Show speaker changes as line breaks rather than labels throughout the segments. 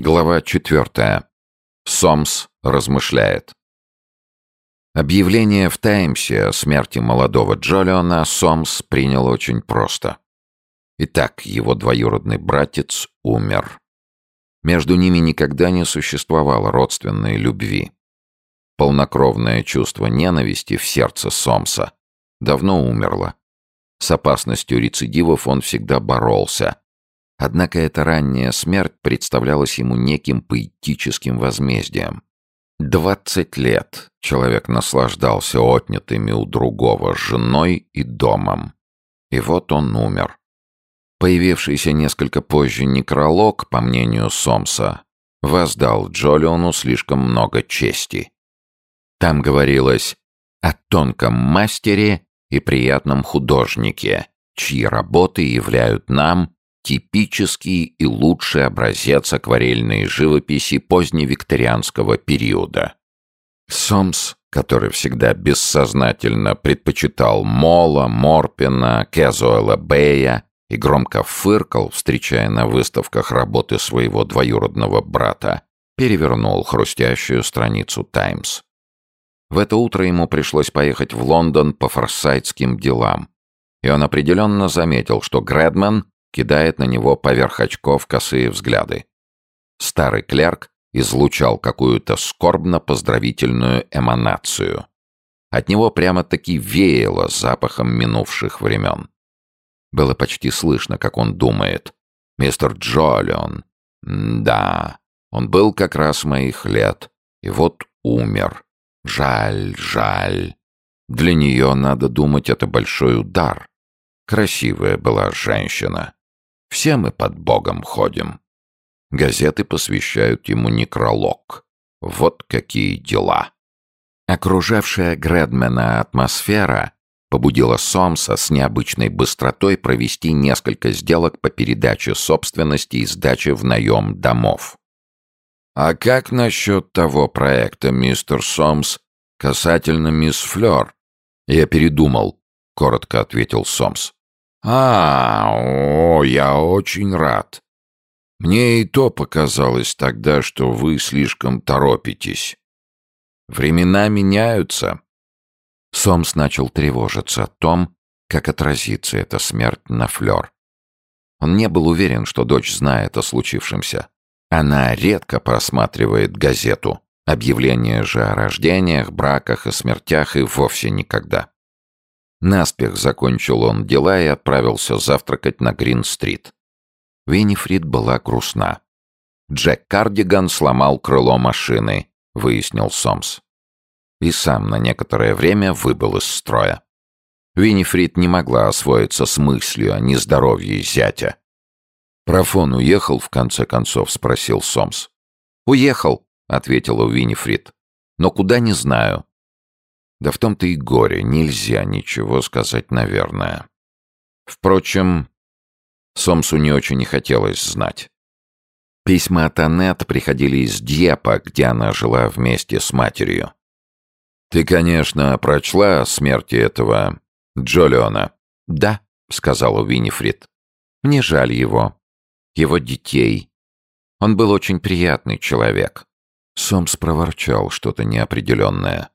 Глава четвертая. Сомс размышляет. Объявление в «Таймсе» о смерти молодого Джолиона Сомс принял очень просто. Итак, его двоюродный братец умер. Между ними никогда не существовало родственной любви. Полнокровное чувство ненависти в сердце Сомса давно умерло. С опасностью рецидивов он всегда боролся, Однако эта ранняя смерть представлялась ему неким поэтическим возмездием. Двадцать лет человек наслаждался отнятыми у другого женой и домом. И вот он умер. Появившийся несколько позже некролог, по мнению Сомса, воздал Джолиону слишком много чести. Там говорилось о тонком мастере и приятном художнике, чьи работы являют нам типический и лучший образец акварельной живописи поздневикторианского периода. Сомс, который всегда бессознательно предпочитал Мола, Морпина, Кезуэла Бэя и громко фыркал, встречая на выставках работы своего двоюродного брата, перевернул хрустящую страницу «Таймс». В это утро ему пришлось поехать в Лондон по форсайтским делам, и он определенно заметил, что Грэдман кидает на него поверх очков косые взгляды. Старый клерк излучал какую-то скорбно-поздравительную эманацию. От него прямо-таки веяло запахом минувших времен. Было почти слышно, как он думает. «Мистер Джолион. Да, он был как раз моих лет. И вот умер. Жаль, жаль. Для нее, надо думать, это большой удар. Красивая была женщина. Все мы под Богом ходим. Газеты посвящают ему некролог. Вот какие дела. Окружавшая Гредмена атмосфера побудила Сомса с необычной быстротой провести несколько сделок по передаче собственности и сдаче в наем домов. «А как насчет того проекта, мистер Сомс, касательно мисс Флёр?» «Я передумал», — коротко ответил Сомс. «А, о, я очень рад. Мне и то показалось тогда, что вы слишком торопитесь. Времена меняются». Сомс начал тревожиться о том, как отразится эта смерть на Флёр. Он не был уверен, что дочь знает о случившемся. Она редко просматривает газету. Объявления же о рождениях, браках и смертях и вовсе никогда. Наспех закончил он дела и отправился завтракать на Грин-стрит. Виннифрид была грустна. Джек Кардиган сломал крыло машины, выяснил Сомс. И сам на некоторое время выбыл из строя. Виннифрид не могла освоиться с мыслью о нездоровье зятя. «Профон уехал, в конце концов?» — спросил Сомс. «Уехал», — ответила Виннифрид. «Но куда не знаю. Да в том-то и горе, нельзя ничего сказать, наверное. Впрочем, Сомсу не очень не хотелось знать. Письма от Аннет приходили из Дьепа, где она жила вместе с матерью. «Ты, конечно, прочла о смерти этого Джолиона?» «Да», — сказала Виннифрид. «Мне жаль его. Его детей. Он был очень приятный человек». Сомс проворчал что-то неопределенное.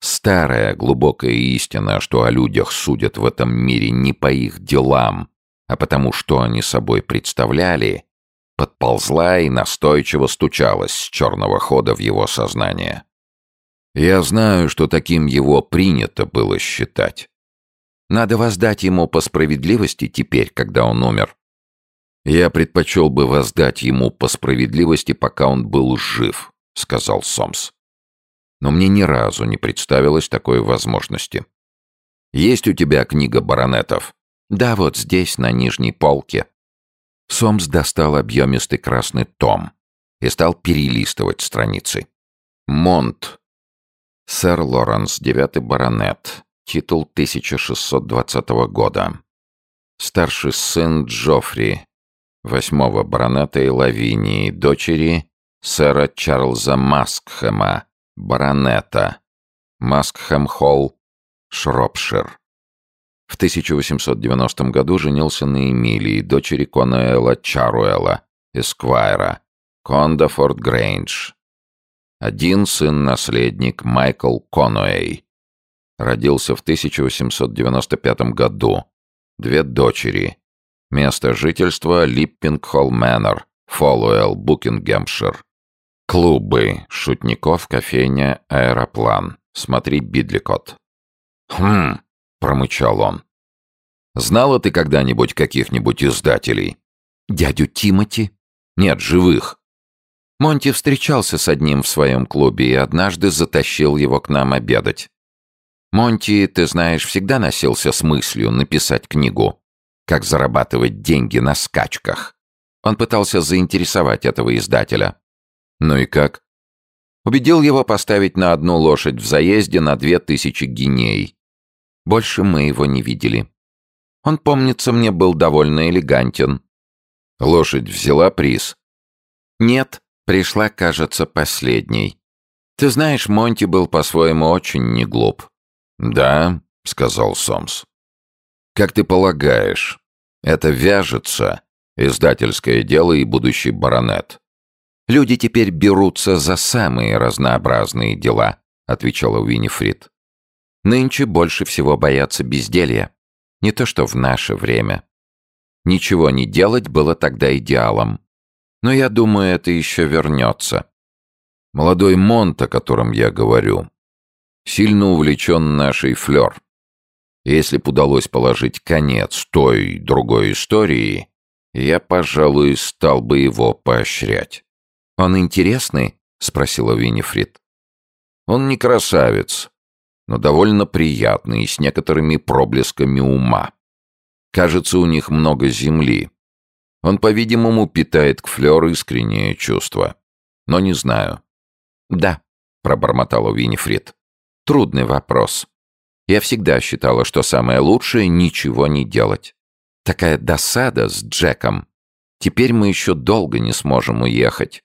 Старая глубокая истина, что о людях судят в этом мире не по их делам, а потому что они собой представляли, подползла и настойчиво стучалась с черного хода в его сознание. Я знаю, что таким его принято было считать. Надо воздать ему по справедливости теперь, когда он умер. Я предпочел бы воздать ему по справедливости, пока он был жив, сказал Сомс но мне ни разу не представилось такой возможности. «Есть у тебя книга баронетов?» «Да, вот здесь, на нижней полке». Сомс достал объемистый красный том и стал перелистывать страницы. «Монт. Сэр Лоренс, девятый баронет. Титул 1620 года. Старший сын Джоффри, восьмого баронета и Лавинии, дочери сэра Чарльза Маскхэма, баронета, Маскхэм-Холл, Шропшир. В 1890 году женился на Эмилии, дочери Конуэла Чаруэла, Эсквайра, Кондафорд Грейндж. Один сын-наследник Майкл Конуэй. Родился в 1895 году. Две дочери. Место жительства Липпингхолл Мэннер, Фолуэлл, Букингемшир. Клубы, шутников, кофейня, аэроплан. Смотри Бидликот. «Хм», — промычал он. «Знала ты когда-нибудь каких-нибудь издателей?» «Дядю Тимати?» «Нет, живых». Монти встречался с одним в своем клубе и однажды затащил его к нам обедать. Монти, ты знаешь, всегда носился с мыслью написать книгу «Как зарабатывать деньги на скачках». Он пытался заинтересовать этого издателя. Ну и как? Убедил его поставить на одну лошадь в заезде на две тысячи гиней. Больше мы его не видели. Он, помнится, мне был довольно элегантен. Лошадь взяла приз? Нет, пришла, кажется, последней. Ты знаешь, Монти был по-своему очень неглуп. «Да», — сказал Сомс. «Как ты полагаешь, это вяжется, издательское дело и будущий баронет?» «Люди теперь берутся за самые разнообразные дела», — отвечала Уинифрид. «Нынче больше всего боятся безделья. Не то что в наше время. Ничего не делать было тогда идеалом. Но я думаю, это еще вернется. Молодой Монт, о котором я говорю, сильно увлечен нашей флёр. Если б удалось положить конец той другой истории, я, пожалуй, стал бы его поощрять. «Он интересный?» — спросила Винифрид. «Он не красавец, но довольно приятный, с некоторыми проблесками ума. Кажется, у них много земли. Он, по-видимому, питает к Флёр искреннее чувство. Но не знаю». «Да», — пробормотала Винифрид. Трудный вопрос. Я всегда считала, что самое лучшее — ничего не делать. Такая досада с Джеком. Теперь мы еще долго не сможем уехать.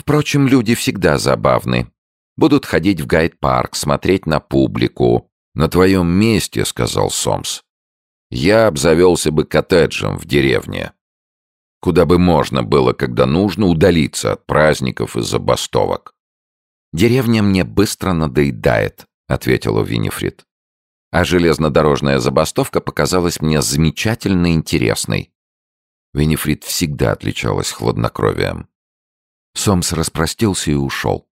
Впрочем, люди всегда забавны. Будут ходить в гайд-парк, смотреть на публику. «На твоем месте», — сказал Сомс, — «я обзавелся бы коттеджем в деревне, куда бы можно было, когда нужно, удалиться от праздников и забастовок». «Деревня мне быстро надоедает», ответила Винифрид. А железнодорожная забастовка показалась мне замечательно интересной. Винифрид всегда отличалась хладнокровием. Сомс распростился и ушел.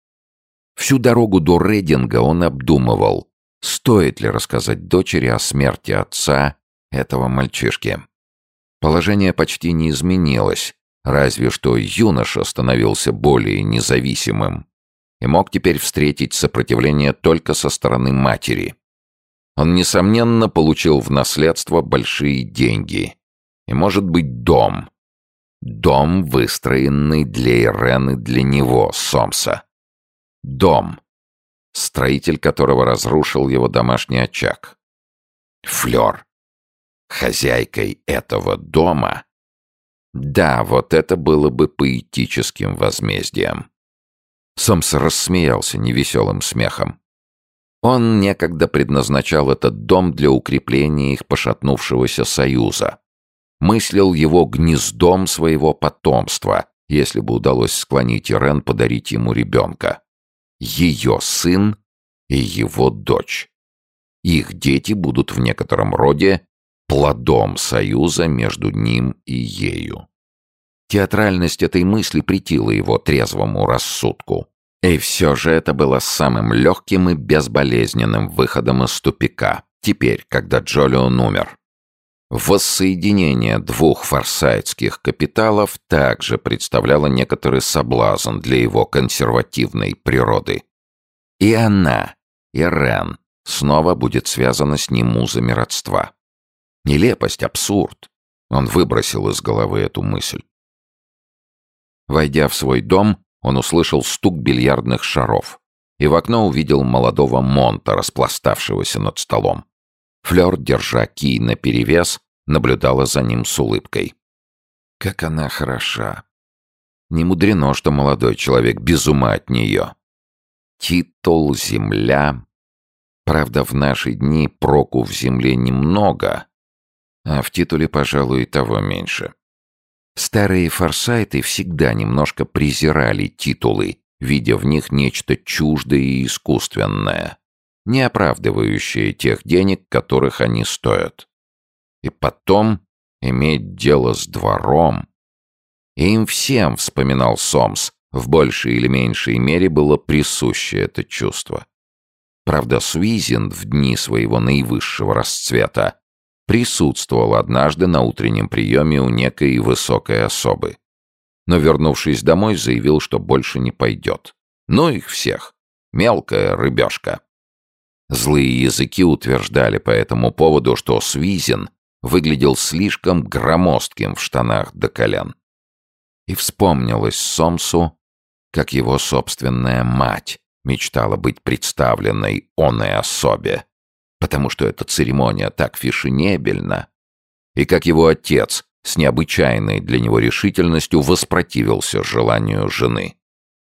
Всю дорогу до Рейдинга он обдумывал, стоит ли рассказать дочери о смерти отца этого мальчишки. Положение почти не изменилось, разве что юноша становился более независимым и мог теперь встретить сопротивление только со стороны матери. Он, несомненно, получил в наследство большие деньги. И, может быть, дом. Дом, выстроенный для Ирены для него, Сомса. Дом, строитель которого разрушил его домашний очаг. Флёр. Хозяйкой этого дома. Да, вот это было бы поэтическим возмездием. Сомс рассмеялся невеселым смехом. Он некогда предназначал этот дом для укрепления их пошатнувшегося союза. Мыслил его гнездом своего потомства, если бы удалось склонить Ирен подарить ему ребенка. Ее сын и его дочь. Их дети будут в некотором роде плодом союза между ним и ею. Театральность этой мысли претила его трезвому рассудку. И все же это было самым легким и безболезненным выходом из тупика, теперь, когда Джолион умер. Воссоединение двух форсайтских капиталов также представляло некоторый соблазн для его консервативной природы. И она, Ирен, снова будет связана с ним узами родства. Нелепость, абсурд. Он выбросил из головы эту мысль. Войдя в свой дом, он услышал стук бильярдных шаров и в окно увидел молодого Монта, распластавшегося над столом. Флёр, держа кий наперевес, наблюдала за ним с улыбкой. Как она хороша. Не мудрено, что молодой человек без ума от нее. Титул, земля. Правда, в наши дни проку в земле немного, а в титуле, пожалуй, того меньше. Старые форсайты всегда немножко презирали титулы, видя в них нечто чуждое и искусственное, не оправдывающее тех денег, которых они стоят. И потом иметь дело с двором. И им всем, вспоминал Сомс, в большей или меньшей мере было присуще это чувство. Правда, Суизин в дни своего наивысшего расцвета присутствовал однажды на утреннем приеме у некой высокой особы. Но, вернувшись домой, заявил, что больше не пойдет. Ну их всех. Мелкая рыбешка. Злые языки утверждали по этому поводу, что Свизин выглядел слишком громоздким в штанах до колен. И вспомнилось Сомсу, как его собственная мать мечтала быть представленной оной особе, потому что эта церемония так фешенебельна, и как его отец с необычайной для него решительностью воспротивился желанию жены.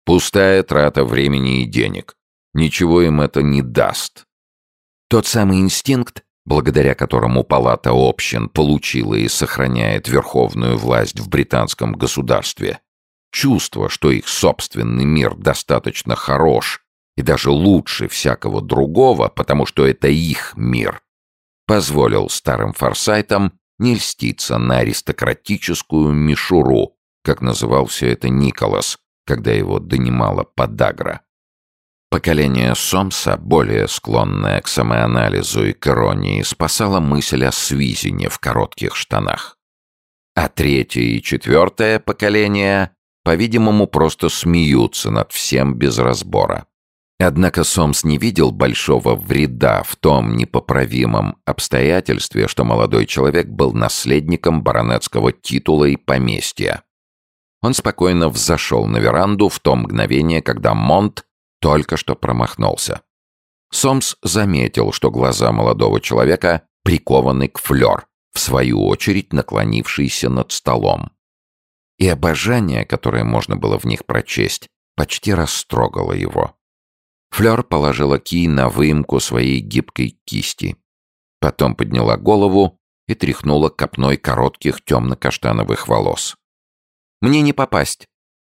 Пустая трата времени и денег. Ничего им это не даст. Тот самый инстинкт, благодаря которому Палата общин получила и сохраняет верховную власть в британском государстве, чувство, что их собственный мир достаточно хорош и даже лучше всякого другого, потому что это их мир, позволил старым форсайтам не льститься на аристократическую мишуру, как называл все это Николас, когда его донимала подагра. Поколение Сомса, более склонное к самоанализу и к иронии, спасало мысль о свизине в коротких штанах. А третье и четвертое поколение, по-видимому, просто смеются над всем без разбора. Однако Сомс не видел большого вреда в том непоправимом обстоятельстве, что молодой человек был наследником баронетского титула и поместья. Он спокойно взошел на веранду в то мгновение, когда Монт только что промахнулся. Сомс заметил, что глаза молодого человека прикованы к флёр, в свою очередь наклонившийся над столом. И обожание, которое можно было в них прочесть, почти растрогало его. Флёр положила кий на выемку своей гибкой кисти. Потом подняла голову и тряхнула копной коротких темно-каштановых волос. «Мне не попасть.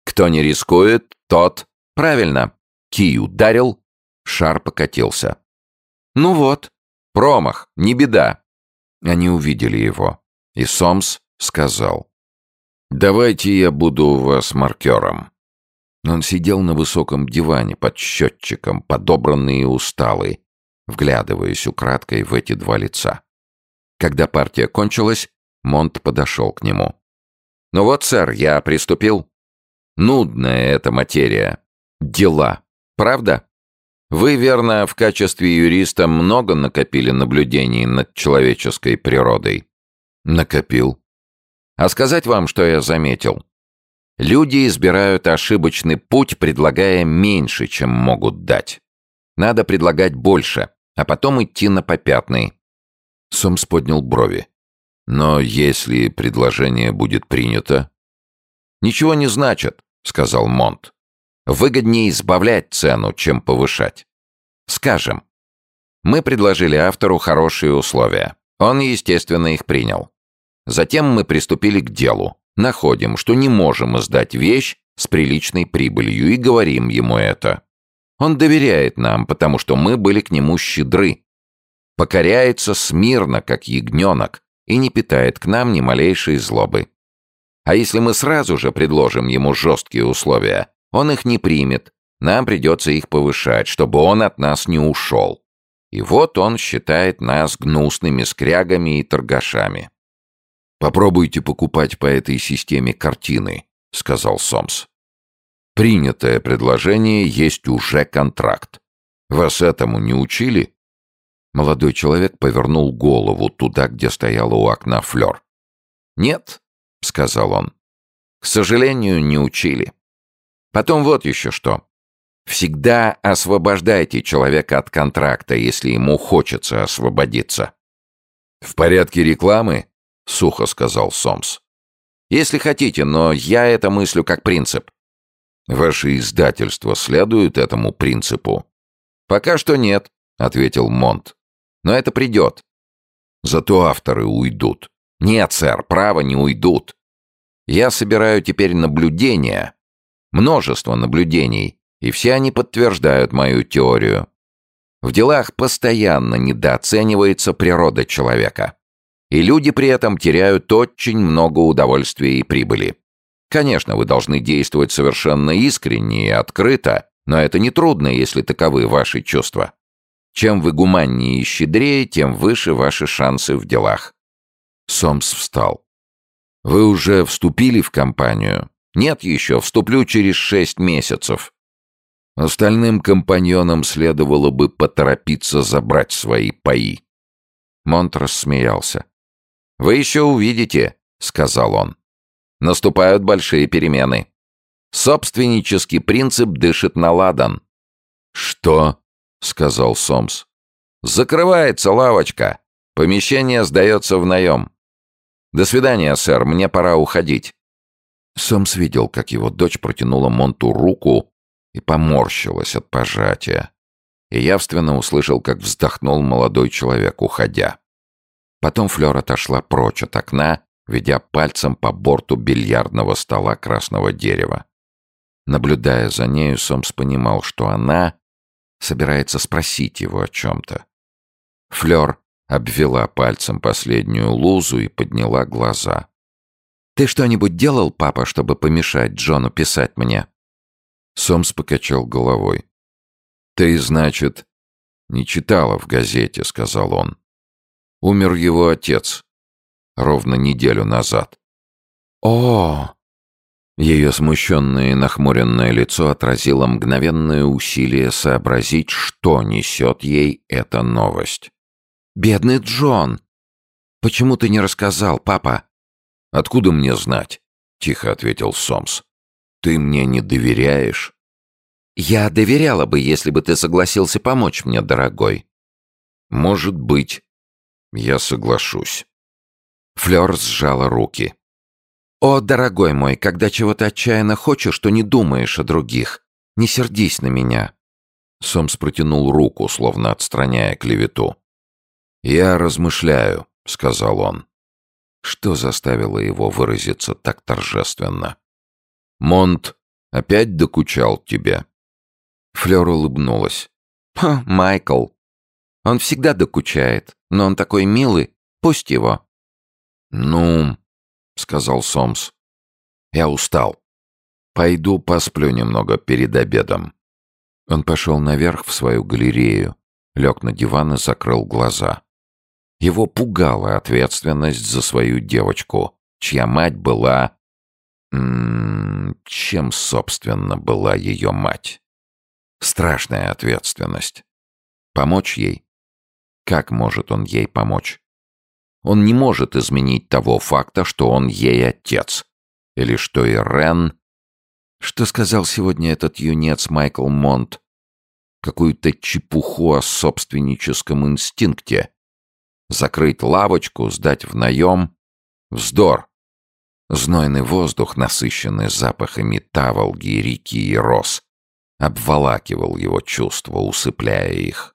Кто не рискует, тот...» «Правильно!» Кий ударил, шар покатился. «Ну вот, промах, не беда!» Они увидели его, и Сомс сказал. «Давайте я буду у вас маркером. Он сидел на высоком диване под счетчиком, подобранный и усталый, вглядываясь украдкой в эти два лица. Когда партия кончилась, Монт подошел к нему. «Ну вот, сэр, я приступил. Нудная эта материя. Дела. Правда? Вы, верно, в качестве юриста много накопили наблюдений над человеческой природой?» «Накопил». «А сказать вам, что я заметил?» Люди избирают ошибочный путь, предлагая меньше, чем могут дать. Надо предлагать больше, а потом идти на попятный. Сомс поднял брови. Но если предложение будет принято... Ничего не значит, сказал Монт. Выгоднее избавлять цену, чем повышать. Скажем, мы предложили автору хорошие условия. Он, естественно, их принял. Затем мы приступили к делу находим, что не можем издать вещь с приличной прибылью и говорим ему это. Он доверяет нам, потому что мы были к нему щедры. Покоряется смирно, как ягненок, и не питает к нам ни малейшей злобы. А если мы сразу же предложим ему жесткие условия, он их не примет, нам придется их повышать, чтобы он от нас не ушел. И вот он считает нас гнусными скрягами и торгашами. «Попробуйте покупать по этой системе картины», — сказал Сомс. «Принятое предложение есть уже контракт. Вас этому не учили?» Молодой человек повернул голову туда, где стояла у окна Флёр. «Нет», — сказал он. «К сожалению, не учили. Потом вот еще что. Всегда освобождайте человека от контракта, если ему хочется освободиться». «В порядке рекламы?» — сухо сказал Сомс. «Если хотите, но я это мыслю как принцип». «Ваше издательство следует этому принципу?» «Пока что нет», — ответил Монт. «Но это придет». «Зато авторы уйдут». «Нет, сэр, право не уйдут. Я собираю теперь наблюдения, множество наблюдений, и все они подтверждают мою теорию. В делах постоянно недооценивается природа человека. И люди при этом теряют очень много удовольствия и прибыли. Конечно, вы должны действовать совершенно искренне и открыто, но это нетрудно, если таковы ваши чувства. Чем вы гуманнее и щедрее, тем выше ваши шансы в делах. Сомс встал. «Вы уже вступили в компанию?» «Нет еще, вступлю через шесть месяцев». Остальным компаньонам следовало бы поторопиться забрать свои паи. Монт рассмеялся. «Вы еще увидите», — сказал он. «Наступают большие перемены. Собственнический принцип дышит на ладан». «Что?» — сказал Сомс. «Закрывается лавочка. Помещение сдается в наем. «До свидания, сэр, мне пора уходить». Сомс видел, как его дочь протянула Монту руку и поморщилась от пожатия. И явственно услышал, как вздохнул молодой человек, уходя. Потом Флёр отошла прочь от окна, ведя пальцем по борту бильярдного стола красного дерева. Наблюдая за нею, Сомс понимал, что она собирается спросить его о чем-то. Флёр обвела пальцем последнюю лузу и подняла глаза. «Ты что-нибудь делал, папа, чтобы помешать Джону писать мне?» Сомс покачал головой. «Ты, значит, не читала в газете», — сказал он. «Умер его отец. Ровно неделю назад». «О!» Ее смущенное и нахмуренное лицо отразило мгновенное усилие сообразить, что несет ей эта новость. «Бедный Джон! Почему ты не рассказал, папа?» «Откуда мне знать?» — тихо ответил Сомс. «Ты мне не доверяешь?» «Я доверяла бы, если бы ты согласился помочь мне, дорогой». «Может быть. Я соглашусь». Флёр сжала руки. «О, дорогой мой, когда чего-то отчаянно хочешь, то не думаешь о других. Не сердись на меня». Сомс протянул руку, словно отстраняя клевету. «Я размышляю», — сказал он. Что заставило его выразиться так торжественно? «Монт опять докучал тебе?» Флёр улыбнулась. «Ха, Майкл. Он всегда докучает, но он такой милый. Пусть его». «Ну», — сказал Сомс. «Я устал. Пойду посплю немного перед обедом». Он пошел наверх в свою галерею, лег на диван и закрыл глаза. Его пугала ответственность за свою девочку, чья мать была... Чем, собственно, была ее мать? Страшная ответственность. Помочь ей? Как может он ей помочь? Он не может изменить того факта, что он ей отец. Или что Ирен... Что сказал сегодня этот юнец Майкл Монт? Какую-то чепуху о собственническом инстинкте, Закрыть лавочку, сдать в наем — вздор. Знойный воздух, насыщенный запахами таволги, реки и роз, обволакивал его чувства, усыпляя их.